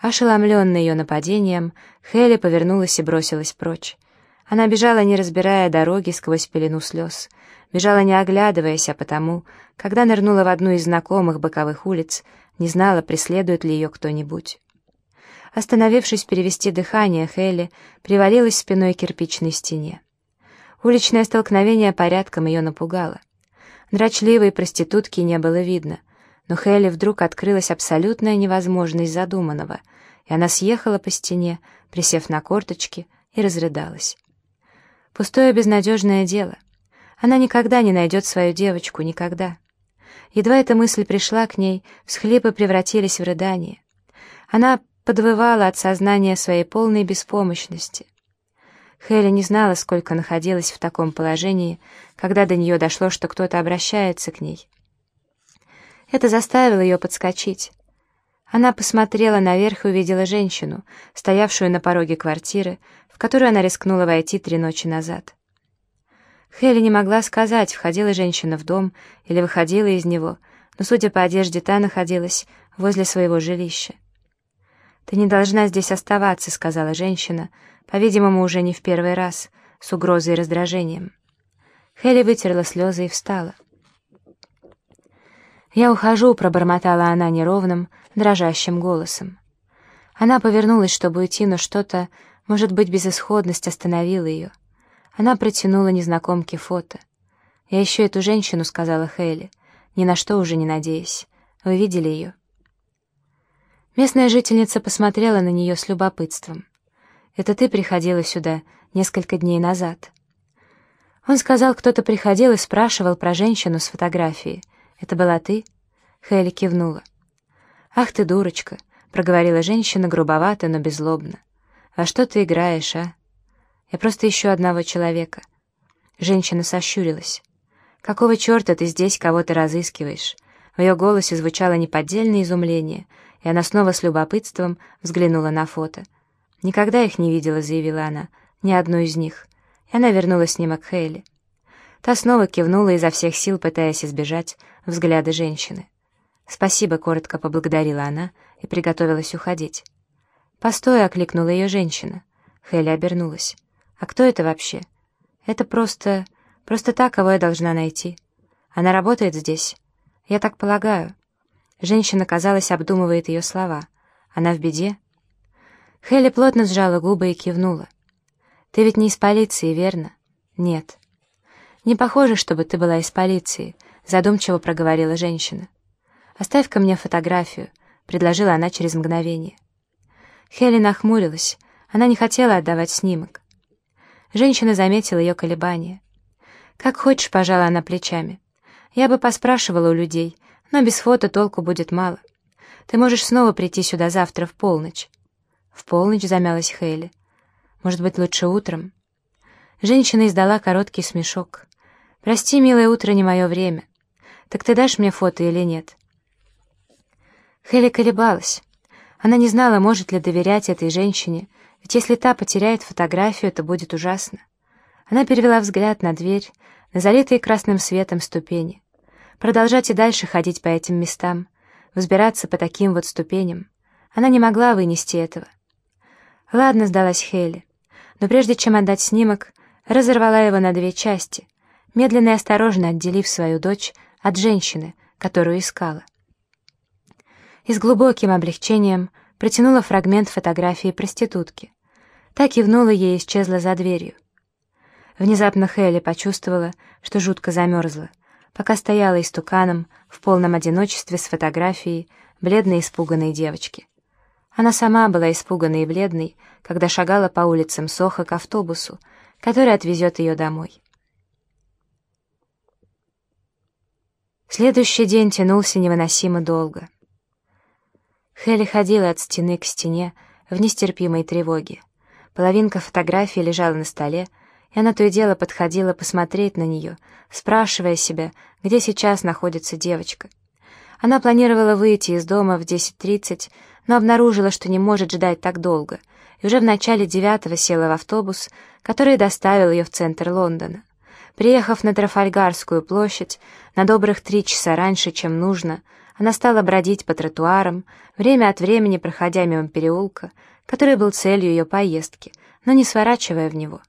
Ошеломленная ее нападением, Хелли повернулась и бросилась прочь. Она бежала, не разбирая дороги сквозь пелену слез. Бежала, не оглядываясь, а потому, когда нырнула в одну из знакомых боковых улиц, не знала, преследует ли ее кто-нибудь. Остановившись перевести дыхание, Хелли привалилась спиной к кирпичной стене. Уличное столкновение порядком ее напугало. Дрочливой проститутки не было видно, но Хелли вдруг открылась абсолютная невозможность задуманного, и она съехала по стене, присев на корточки, и разрыдалась. Пустое безнадежное дело. Она никогда не найдет свою девочку, никогда. Едва эта мысль пришла к ней, всхлипы превратились в рыдание. Она подвывала от сознания своей полной беспомощности. Хелли не знала, сколько находилась в таком положении, когда до нее дошло, что кто-то обращается к ней. Это заставило ее подскочить. Она посмотрела наверх и увидела женщину, стоявшую на пороге квартиры, в которую она рискнула войти три ночи назад. Хелли не могла сказать, входила женщина в дом или выходила из него, но, судя по одежде, та находилась возле своего жилища. «Ты не должна здесь оставаться», — сказала женщина, по-видимому, уже не в первый раз, с угрозой и раздражением. Хелли вытерла слезы и встала. «Я ухожу», — пробормотала она неровным, дрожащим голосом. Она повернулась, чтобы уйти, но что-то, может быть, безысходность остановила ее. Она протянула незнакомке фото. «Я ищу эту женщину», — сказала Хейли, ни на что уже не надеясь. «Вы видели ее?» Местная жительница посмотрела на нее с любопытством. «Это ты приходила сюда несколько дней назад?» Он сказал, кто-то приходил и спрашивал про женщину с фотографией. «Это была ты?» Хейли кивнула. «Ах ты, дурочка!» — проговорила женщина грубовато, но беззлобно. «Во что ты играешь, а? Я просто ищу одного человека». Женщина сощурилась. «Какого черта ты здесь кого-то разыскиваешь?» В ее голосе звучало неподдельное изумление, и она снова с любопытством взглянула на фото. «Никогда их не видела», — заявила она, — «ни одну из них». И она вернула снимок Хейли. Та снова кивнула изо всех сил, пытаясь избежать взгляда женщины. «Спасибо», — коротко поблагодарила она и приготовилась уходить. «Постой», — окликнула ее женщина. Хелли обернулась. «А кто это вообще?» «Это просто... просто та, кого я должна найти. Она работает здесь?» «Я так полагаю». Женщина, казалось, обдумывает ее слова. «Она в беде?» Хелли плотно сжала губы и кивнула. «Ты ведь не из полиции, верно?» «Нет». «Не похоже, чтобы ты была из полиции», — задумчиво проговорила женщина. «Оставь-ка мне фотографию», — предложила она через мгновение. Хелли нахмурилась. Она не хотела отдавать снимок. Женщина заметила ее колебания. «Как хочешь», — пожала она плечами. «Я бы поспрашивала у людей, но без фото толку будет мало. Ты можешь снова прийти сюда завтра в полночь». «В полночь», — замялась Хейли. «Может быть, лучше утром?» Женщина издала короткий смешок. «Прости, милое утро, не мое время. Так ты дашь мне фото или нет?» Хелли колебалась. Она не знала, может ли доверять этой женщине, ведь если та потеряет фотографию, это будет ужасно. Она перевела взгляд на дверь, на залитые красным светом ступени. Продолжать и дальше ходить по этим местам, взбираться по таким вот ступеням. Она не могла вынести этого. «Ладно», — сдалась Хелли, но прежде чем отдать снимок, разорвала его на две части — медленно и осторожно отделив свою дочь от женщины, которую искала. И с глубоким облегчением протянула фрагмент фотографии проститутки. Так кивнула ей и исчезла за дверью. Внезапно Хелли почувствовала, что жутко замерзла, пока стояла истуканом в полном одиночестве с фотографией бледной испуганной девочки. Она сама была испуганной и бледной, когда шагала по улицам Соха к автобусу, который отвезет ее домой. Следующий день тянулся невыносимо долго. Хелли ходила от стены к стене в нестерпимой тревоге. Половинка фотографии лежала на столе, и она то и дело подходила посмотреть на нее, спрашивая себя, где сейчас находится девочка. Она планировала выйти из дома в 10.30, но обнаружила, что не может ждать так долго, и уже в начале девятого села в автобус, который доставил ее в центр Лондона. Приехав на Трафальгарскую площадь на добрых три часа раньше, чем нужно, Она стала бродить по тротуарам, время от времени проходя мимо переулка, который был целью ее поездки, но не сворачивая в него.